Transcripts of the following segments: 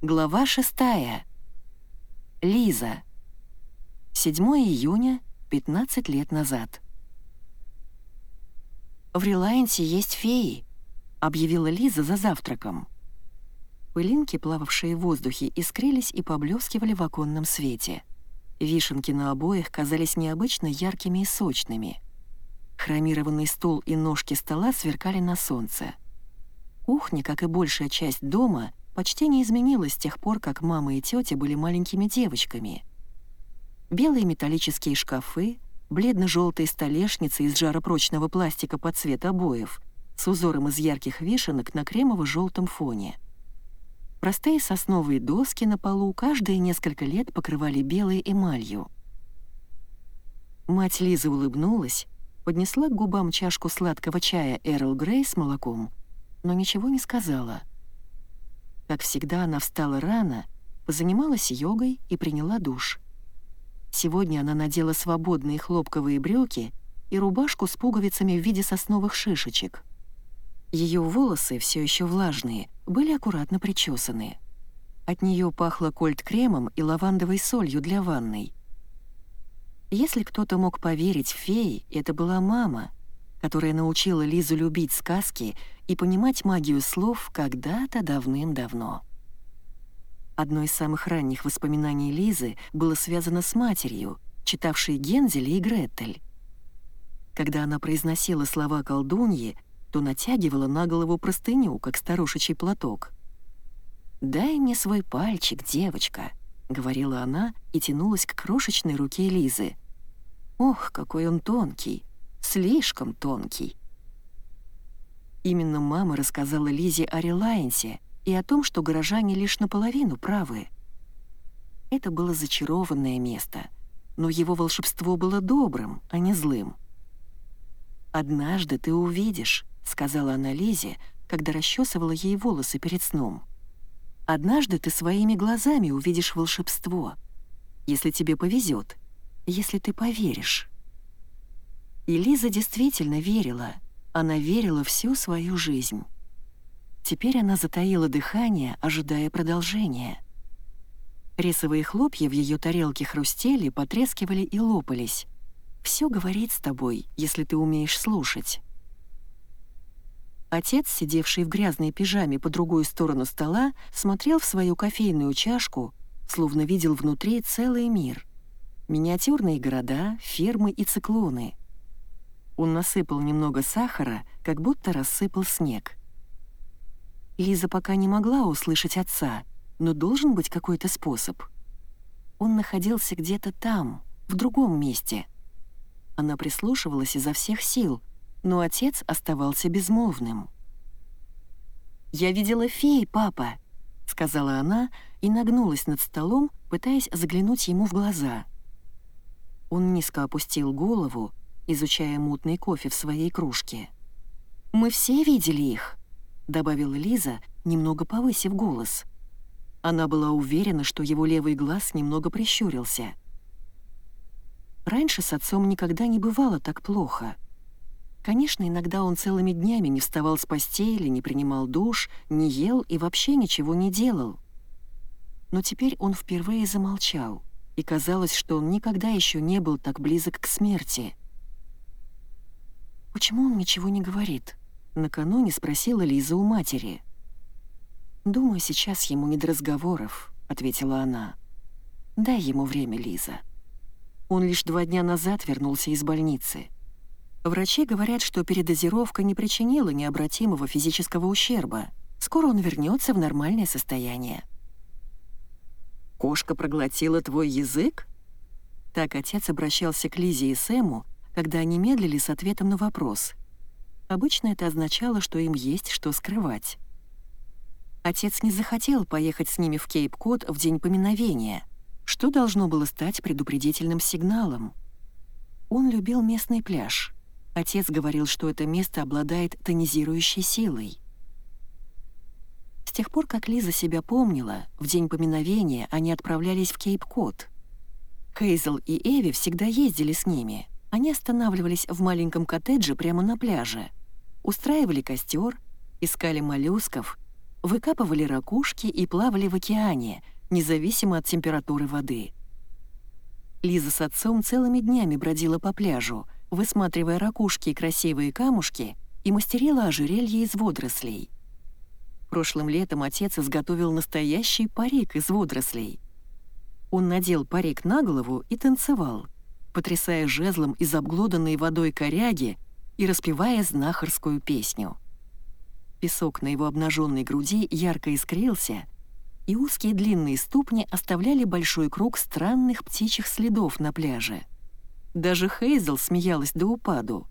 Глава шестая. Лиза. 7 июня, 15 лет назад. «В Релайнсе есть феи», — объявила Лиза за завтраком. Пылинки, плававшие в воздухе, искрились и поблескивали в оконном свете. Вишенки на обоях казались необычно яркими и сочными. Хромированный стол и ножки стола сверкали на солнце. Кухня, как и большая часть дома, почти не изменилась с тех пор, как мама и тетя были маленькими девочками. Белые металлические шкафы, бледно-желтые столешницы из жаропрочного пластика под цвет обоев с узором из ярких вишенок на кремово-желтом фоне. Простые сосновые доски на полу каждые несколько лет покрывали белой эмалью. Мать Лизы улыбнулась, поднесла к губам чашку сладкого чая Эрл Грей с молоком, но ничего не сказала — как всегда, она встала рано, позанималась йогой и приняла душ. Сегодня она надела свободные хлопковые брюки и рубашку с пуговицами в виде сосновых шишечек. Ее волосы, все еще влажные, были аккуратно причесаны. От нее пахло кольт-кремом и лавандовой солью для ванной. Если кто-то мог поверить в феи, это была мама, которая научила Лизу любить сказки и понимать магию слов когда-то давным-давно. Одно из самых ранних воспоминаний Лизы было связано с матерью, читавшей Гензеля и Гретель. Когда она произносила слова колдуньи, то натягивала на голову простыню, как старушечий платок. «Дай мне свой пальчик, девочка», — говорила она и тянулась к крошечной руке Лизы. «Ох, какой он тонкий, слишком тонкий». Именно мама рассказала Лизе о Релайнсе и о том, что горожане лишь наполовину правы. Это было зачарованное место, но его волшебство было добрым, а не злым. «Однажды ты увидишь», — сказала она Лизе, когда расчесывала ей волосы перед сном. «Однажды ты своими глазами увидишь волшебство, если тебе повезет, если ты поверишь». И Лиза действительно верила — она верила всю свою жизнь. Теперь она затаила дыхание, ожидая продолжения. Рисовые хлопья в ее тарелке хрустели, потрескивали и лопались. «Все говорит с тобой, если ты умеешь слушать». Отец, сидевший в грязной пижаме по другую сторону стола, смотрел в свою кофейную чашку, словно видел внутри целый мир. Миниатюрные города, фермы и циклоны — он насыпал немного сахара, как будто рассыпал снег. Лиза пока не могла услышать отца, но должен быть какой-то способ. Он находился где-то там, в другом месте. Она прислушивалась изо всех сил, но отец оставался безмолвным. «Я видела фей, папа», — сказала она и нагнулась над столом, пытаясь заглянуть ему в глаза. Он низко опустил голову, изучая мутный кофе в своей кружке. «Мы все видели их», — добавила Лиза, немного повысив голос. Она была уверена, что его левый глаз немного прищурился. Раньше с отцом никогда не бывало так плохо. Конечно, иногда он целыми днями не вставал с постели, не принимал душ, не ел и вообще ничего не делал. Но теперь он впервые замолчал, и казалось, что он никогда еще не был так близок к смерти — «Почему он ничего не говорит?» — накануне спросила Лиза у матери. «Думаю, сейчас ему не до разговоров», — ответила она. «Дай ему время, Лиза». Он лишь два дня назад вернулся из больницы. Врачи говорят, что передозировка не причинила необратимого физического ущерба. Скоро он вернется в нормальное состояние. «Кошка проглотила твой язык?» Так отец обращался к Лизе и Сэму, когда они медлили с ответом на вопрос. Обычно это означало, что им есть что скрывать. Отец не захотел поехать с ними в Кейп-Код в день поминовения, что должно было стать предупредительным сигналом. Он любил местный пляж. Отец говорил, что это место обладает тонизирующей силой. С тех пор, как Лиза себя помнила, в день поминовения они отправлялись в Кейп-Код. Хейзел и Эви всегда ездили с ними — они останавливались в маленьком коттедже прямо на пляже, устраивали костер, искали моллюсков, выкапывали ракушки и плавали в океане, независимо от температуры воды. Лиза с отцом целыми днями бродила по пляжу, высматривая ракушки и красивые камушки, и мастерила ожерелье из водорослей. Прошлым летом отец изготовил настоящий парик из водорослей. Он надел парик на голову и танцевал, потрясая жезлом из обглоданной водой коряги и распевая знахарскую песню. Песок на его обнаженной груди ярко искрился, и узкие длинные ступни оставляли большой круг странных птичьих следов на пляже. Даже Хейзел смеялась до упаду.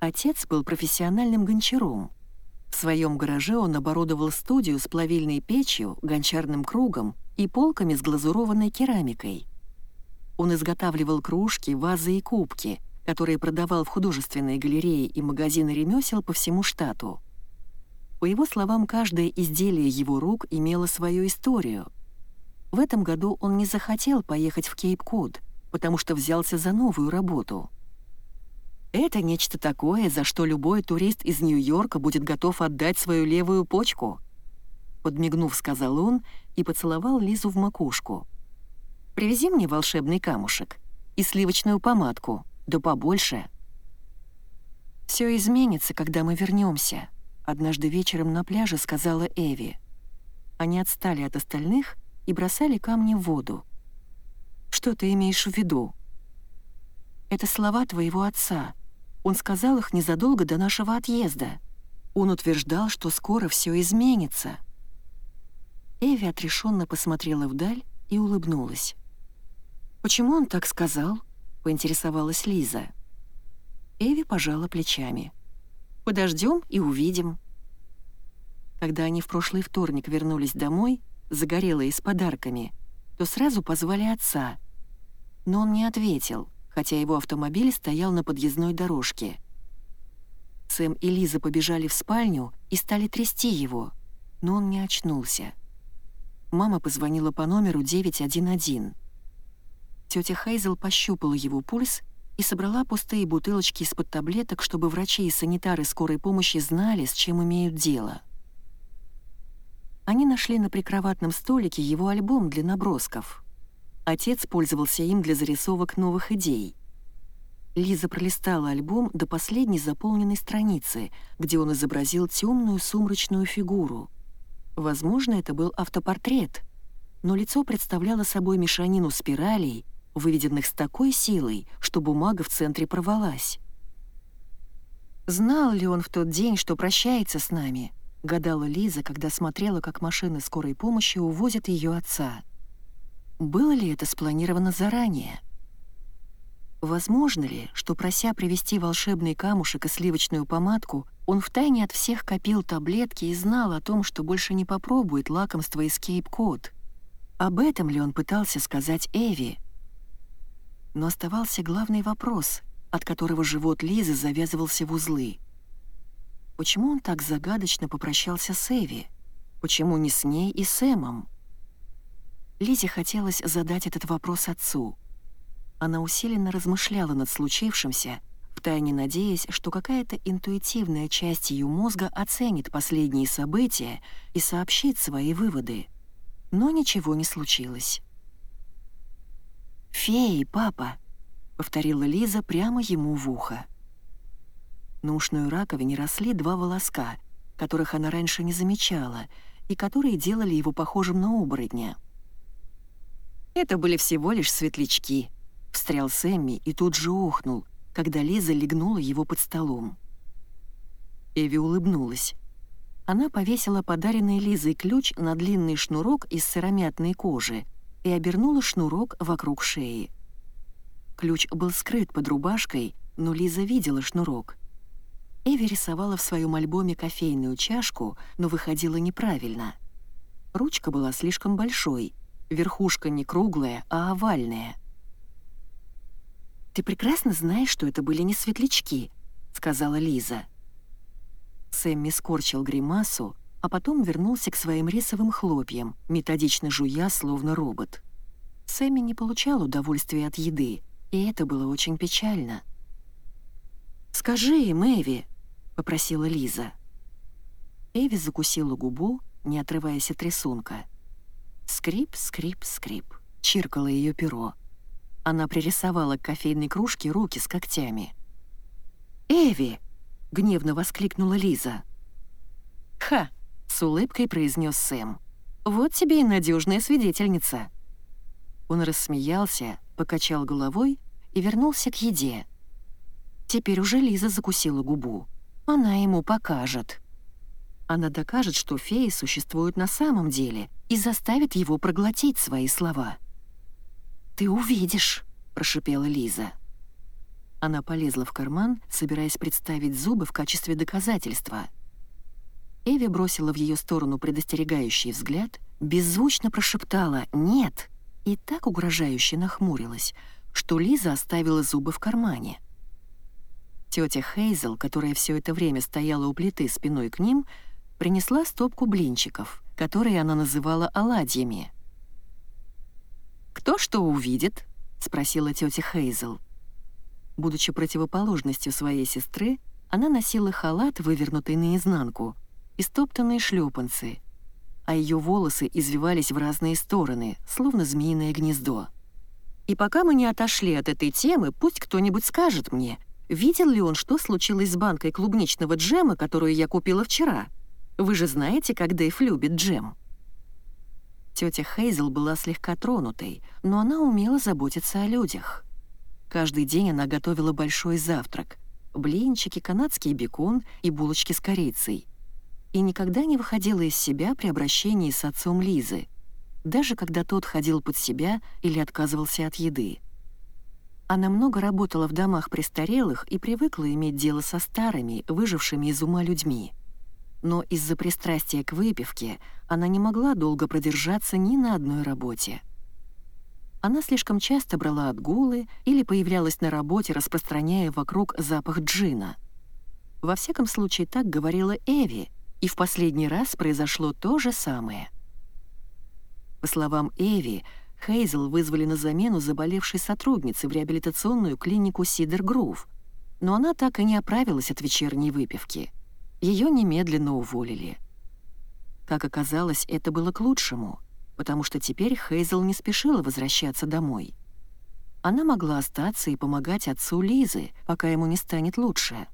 Отец был профессиональным гончаром. В своем гараже он оборудовал студию с плавильной печью, гончарным кругом и полками с глазурованной керамикой. Он изготавливал кружки, вазы и кубки — которые продавал в художественные галереи и магазины ремесел по всему штату. По его словам, каждое изделие его рук имело свою историю. В этом году он не захотел поехать в Кейп-Код, потому что взялся за новую работу. Это нечто такое, за что любой турист из Нью-Йорка будет готов отдать свою левую почку. Подмигнув, сказал он и поцеловал Лизу в макушку. «Привези мне волшебный камушек и сливочную помадку», да побольше. Все изменится, когда мы вернемся, однажды вечером на пляже сказала Эви. Они отстали от остальных и бросали камни в воду. Что ты имеешь в виду? Это слова твоего отца. Он сказал их незадолго до нашего отъезда. Он утверждал, что скоро все изменится. Эви отрешенно посмотрела вдаль и улыбнулась. «Почему он так сказал?» — поинтересовалась Лиза. Эви пожала плечами. «Подождем и увидим». Когда они в прошлый вторник вернулись домой, загорелые с подарками, то сразу позвали отца. Но он не ответил, хотя его автомобиль стоял на подъездной дорожке. Сэм и Лиза побежали в спальню и стали трясти его, но он не очнулся. Мама позвонила по номеру 911. Тетя Хейзел пощупала его пульс и собрала пустые бутылочки из-под таблеток, чтобы врачи и санитары скорой помощи знали, с чем имеют дело. Они нашли на прикроватном столике его альбом для набросков. Отец пользовался им для зарисовок новых идей. Лиза пролистала альбом до последней заполненной страницы, где он изобразил темную сумрачную фигуру. Возможно, это был автопортрет, но лицо представляло собой мешанину спиралей, выведенных с такой силой, что бумага в центре порвалась. «Знал ли он в тот день, что прощается с нами?» — гадала Лиза, когда смотрела, как машины скорой помощи увозят ее отца. Было ли это спланировано заранее? Возможно ли, что, прося привезти волшебный камушек и сливочную помадку, он втайне от всех копил таблетки и знал о том, что больше не попробует лакомство из Кейп-Код? Об этом ли он пытался сказать Эви? Но оставался главный вопрос, от которого живот Лизы завязывался в узлы. Почему он так загадочно попрощался с Эви? Почему не с ней и Сэмом? Лизе хотелось задать этот вопрос отцу. Она усиленно размышляла над случившимся, втайне надеясь, что какая-то интуитивная часть ее мозга оценит последние события и сообщит свои выводы. Но ничего не случилось. «Феи, папа!» — повторила Лиза прямо ему в ухо. На ушной раковине росли два волоска, которых она раньше не замечала, и которые делали его похожим на оборотня. «Это были всего лишь светлячки», — встрял Сэмми и тут же охнул, когда Лиза легнула его под столом. Эви улыбнулась. Она повесила подаренный Лизой ключ на длинный шнурок из сыромятной кожи — и обернула шнурок вокруг шеи. Ключ был скрыт под рубашкой, но Лиза видела шнурок. Эви рисовала в своем альбоме кофейную чашку, но выходила неправильно. Ручка была слишком большой, верхушка не круглая, а овальная. «Ты прекрасно знаешь, что это были не светлячки», — сказала Лиза. Сэмми скорчил гримасу, а потом вернулся к своим рисовым хлопьям, методично жуя, словно робот. Сэмми не получал удовольствия от еды, и это было очень печально. «Скажи им, Эви», — попросила Лиза. Эви закусила губу, не отрываясь от рисунка. Скрип, скрип, скрип. Чиркало ее перо. Она пририсовала к кофейной кружке руки с когтями. «Эви!» — гневно воскликнула Лиза. «Ха!» — с улыбкой произнес Сэм. «Вот тебе и надежная свидетельница». Он рассмеялся, покачал головой и вернулся к еде. Теперь уже Лиза закусила губу. Она ему покажет. Она докажет, что феи существуют на самом деле и заставит его проглотить свои слова. «Ты увидишь», — прошипела Лиза. Она полезла в карман, собираясь представить зубы в качестве доказательства. Эви бросила в ее сторону предостерегающий взгляд, беззвучно прошептала «нет» и так угрожающе нахмурилась, что Лиза оставила зубы в кармане. Тетя Хейзел, которая все это время стояла у плиты спиной к ним, принесла стопку блинчиков, которые она называла оладьями. «Кто что увидит?» — спросила тетя Хейзел. Будучи противоположностью своей сестры, она носила халат, вывернутый наизнанку, и стоптанные шлепанцы, а ее волосы извивались в разные стороны, словно змеиное гнездо. И пока мы не отошли от этой темы, пусть кто-нибудь скажет мне, видел ли он, что случилось с банкой клубничного джема, которую я купила вчера. Вы же знаете, как Дэйв любит джем. Тетя Хейзел была слегка тронутой, но она умела заботиться о людях. Каждый день она готовила большой завтрак — блинчики, канадский бекон и булочки с корицей. И никогда не выходила из себя при обращении с отцом Лизы — даже когда тот ходил под себя или отказывался от еды. Она много работала в домах престарелых и привыкла иметь дело со старыми, выжившими из ума людьми. Но из-за пристрастия к выпивке она не могла долго продержаться ни на одной работе. Она слишком часто брала отгулы или появлялась на работе, распространяя вокруг запах джина. Во всяком случае, так говорила Эви, и в последний раз произошло то же самое — по словам Эви, Хейзел вызвали на замену заболевшей сотрудницы в реабилитационную клинику Сидер Грув, но она так и не оправилась от вечерней выпивки. Ее немедленно уволили. Как оказалось, это было к лучшему, потому что теперь Хейзел не спешила возвращаться домой. Она могла остаться и помогать отцу Лизы, пока ему не станет лучше.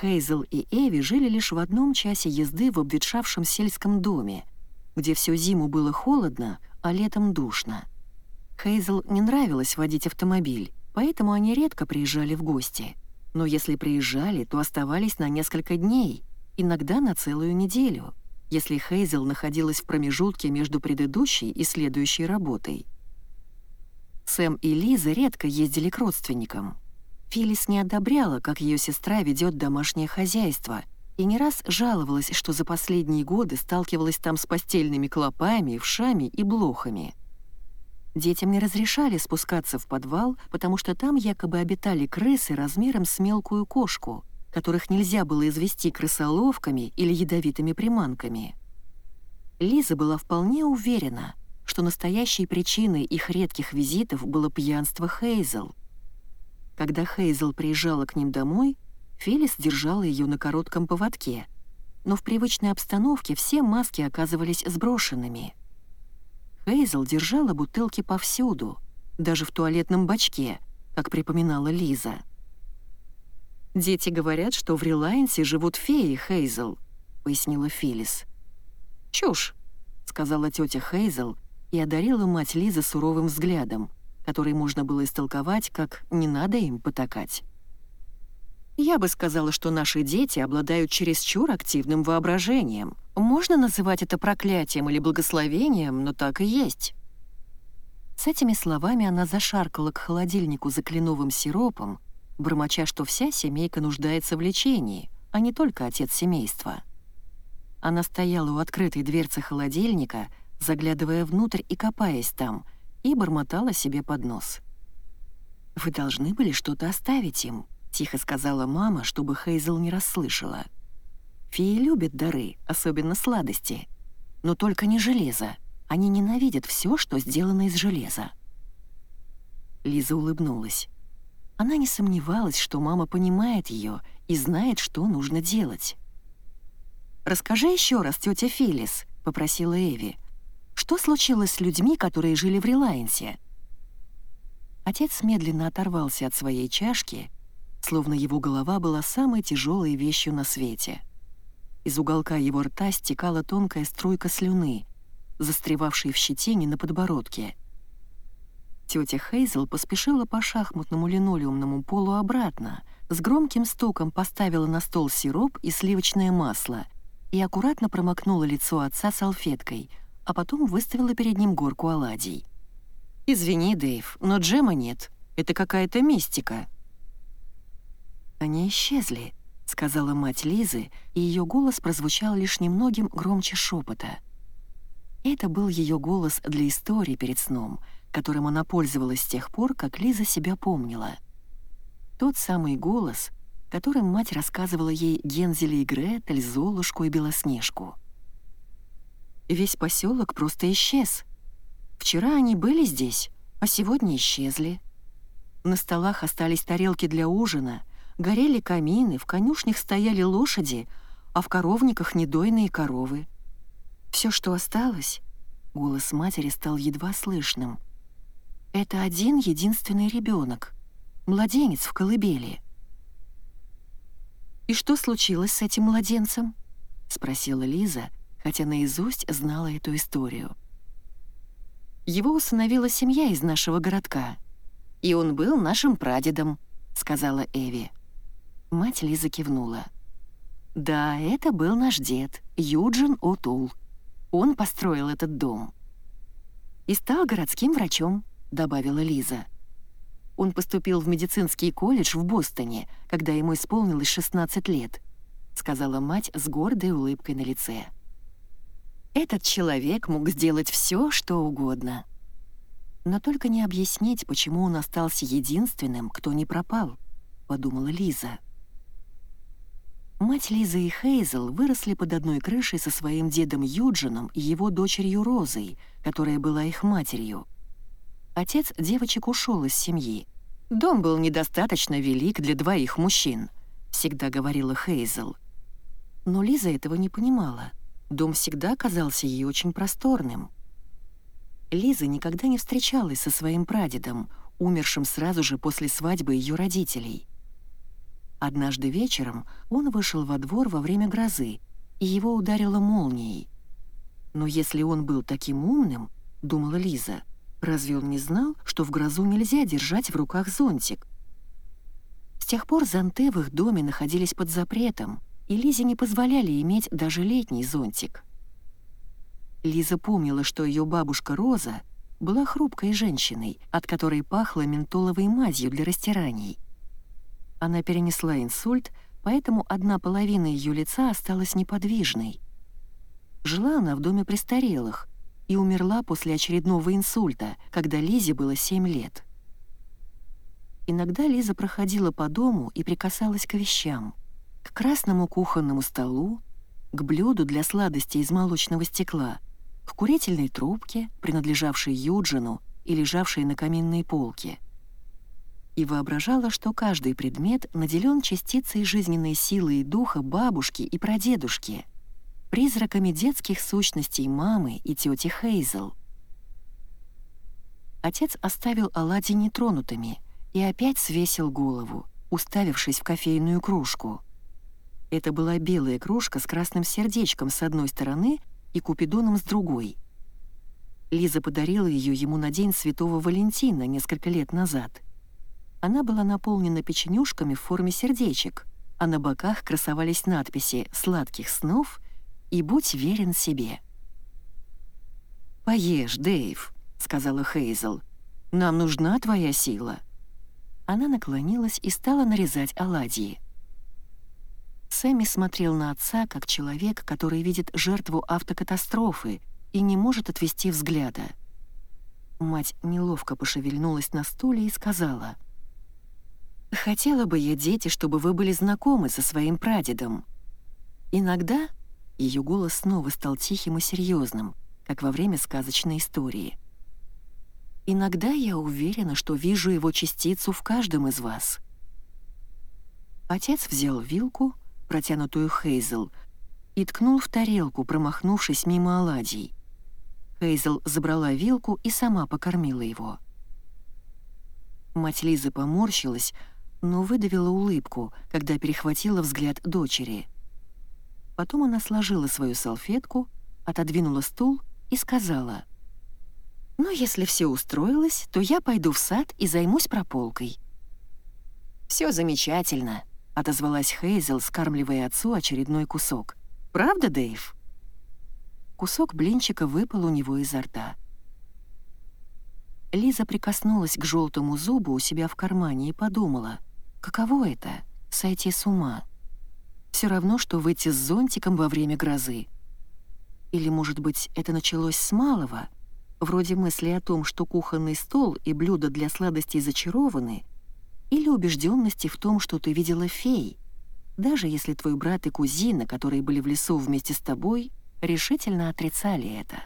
Хейзел и Эви жили лишь в одном часе езды в обветшавшем сельском доме, где всю зиму было холодно, а летом душно. Хейзел не нравилось водить автомобиль, поэтому они редко приезжали в гости. Но если приезжали, то оставались на несколько дней, иногда на целую неделю, если Хейзел находилась в промежутке между предыдущей и следующей работой. Сэм и Лиза редко ездили к родственникам. Филлис не одобряла, как ее сестра ведет домашнее хозяйство — и не раз жаловалась, что за последние годы сталкивалась там с постельными клопами, вшами и блохами. Детям не разрешали спускаться в подвал, потому что там якобы обитали крысы размером с мелкую кошку, которых нельзя было извести крысоловками или ядовитыми приманками. Лиза была вполне уверена, что настоящей причиной их редких визитов было пьянство Хейзел. Когда Хейзел приезжала к ним домой, Фелис держала ее на коротком поводке, но в привычной обстановке все маски оказывались сброшенными. Хейзел держала бутылки повсюду, даже в туалетном бачке, как припоминала Лиза. «Дети говорят, что в Релайнсе живут феи, Хейзел», — пояснила Филис. «Чушь», — сказала тетя Хейзел и одарила мать Лизы суровым взглядом, который можно было истолковать как «не надо им потакать». Я бы сказала, что наши дети обладают чересчур активным воображением. Можно называть это проклятием или благословением, но так и есть. С этими словами она зашаркала к холодильнику за кленовым сиропом, бормоча, что вся семейка нуждается в лечении, а не только отец семейства. Она стояла у открытой дверцы холодильника, заглядывая внутрь и копаясь там, и бормотала себе под нос. «Вы должны были что-то оставить им», тихо сказала мама, чтобы Хейзел не расслышала. Феи любят дары, особенно сладости. Но только не железо. Они ненавидят все, что сделано из железа. Лиза улыбнулась. Она не сомневалась, что мама понимает ее и знает, что нужно делать. «Расскажи еще раз, тетя Филлис», — попросила Эви. «Что случилось с людьми, которые жили в Релайнсе?» Отец медленно оторвался от своей чашки, словно его голова была самой тяжелой вещью на свете. Из уголка его рта стекала тонкая струйка слюны, застревавшей в щетине на подбородке. Тетя Хейзел поспешила по шахматному линолеумному полу обратно, с громким стуком поставила на стол сироп и сливочное масло и аккуратно промокнула лицо отца салфеткой, а потом выставила перед ним горку оладий. «Извини, Дэйв, но джема нет. Это какая-то мистика». «Они исчезли», — сказала мать Лизы, и ее голос прозвучал лишь немногим громче шепота. Это был ее голос для истории перед сном, которым она пользовалась с тех пор, как Лиза себя помнила. Тот самый голос, которым мать рассказывала ей Гензеля и Гретель, Золушку и Белоснежку. Весь поселок просто исчез. Вчера они были здесь, а сегодня исчезли. На столах остались тарелки для ужина, горели камины, в конюшнях стояли лошади, а в коровниках недойные коровы. Все, что осталось, голос матери стал едва слышным. Это один единственный ребенок, младенец в колыбели. «И что случилось с этим младенцем?» — спросила Лиза, хотя наизусть знала эту историю. Его усыновила семья из нашего городка. И он был нашим прадедом», — сказала Эви. Мать Лиза кивнула. «Да, это был наш дед, Юджин Отул. Он построил этот дом». «И стал городским врачом», — добавила Лиза. Он поступил в медицинский колледж в Бостоне, когда ему исполнилось 16 лет», — сказала мать с гордой улыбкой на лице. Этот человек мог сделать все, что угодно. Но только не объяснить, почему он остался единственным, кто не пропал, подумала Лиза. Мать Лизы и Хейзел выросли под одной крышей со своим дедом Юджином и его дочерью Розой, которая была их матерью. Отец девочек ушел из семьи. «Дом был недостаточно велик для двоих мужчин», — всегда говорила Хейзел. Но Лиза этого не понимала — Дом всегда казался ей очень просторным. Лиза никогда не встречалась со своим прадедом, умершим сразу же после свадьбы ее родителей. Однажды вечером он вышел во двор во время грозы, и его ударило молнией. Но если он был таким умным, думала Лиза, разве он не знал, что в грозу нельзя держать в руках зонтик? С тех пор зонты в их доме находились под запретом — и Лизе не позволяли иметь даже летний зонтик. Лиза помнила, что ее бабушка Роза была хрупкой женщиной, от которой пахло ментоловой мазью для растираний. Она перенесла инсульт, поэтому одна половина ее лица осталась неподвижной. Жила она в доме престарелых и умерла после очередного инсульта, когда Лизе было 7 лет. Иногда Лиза проходила по дому и прикасалась к вещам — к красному кухонному столу, к блюду для сладостей из молочного стекла, к курительной трубке, принадлежавшей Юджину и лежавшей на каминной полке. И воображала, что каждый предмет наделен частицей жизненной силы и духа бабушки и прадедушки, призраками детских сущностей мамы и тети Хейзел. Отец оставил оладьи нетронутыми и опять свесил голову, уставившись в кофейную кружку — это была белая кружка с красным сердечком с одной стороны и купидоном с другой. Лиза подарила ее ему на День Святого Валентина несколько лет назад. Она была наполнена печенюшками в форме сердечек, а на боках красовались надписи «Сладких снов» и «Будь верен себе». «Поешь, Дэйв», — сказала Хейзел. «Нам нужна твоя сила». Она наклонилась и стала нарезать оладьи. Сэмми смотрел на отца как человек, который видит жертву автокатастрофы и не может отвести взгляда. Мать неловко пошевельнулась на стуле и сказала, «Хотела бы я, дети, чтобы вы были знакомы со своим прадедом. Иногда...» Ее голос снова стал тихим и серьезным, как во время сказочной истории. «Иногда я уверена, что вижу его частицу в каждом из вас». Отец взял вилку, протянутую Хейзел, и ткнул в тарелку, промахнувшись мимо оладий. Хейзел забрала вилку и сама покормила его. Мать Лизы поморщилась, но выдавила улыбку, когда перехватила взгляд дочери. Потом она сложила свою салфетку, отодвинула стул и сказала, «Ну, если все устроилось, то я пойду в сад и займусь прополкой». «Все замечательно», — отозвалась Хейзел, скармливая отцу очередной кусок. «Правда, Дэйв?» Кусок блинчика выпал у него изо рта. Лиза прикоснулась к желтому зубу у себя в кармане и подумала, каково это — сойти с ума. Все равно, что выйти с зонтиком во время грозы. Или, может быть, это началось с малого, вроде мысли о том, что кухонный стол и блюда для сладостей зачарованы, или убежденности в том, что ты видела фей, даже если твой брат и кузина, которые были в лесу вместе с тобой, решительно отрицали это.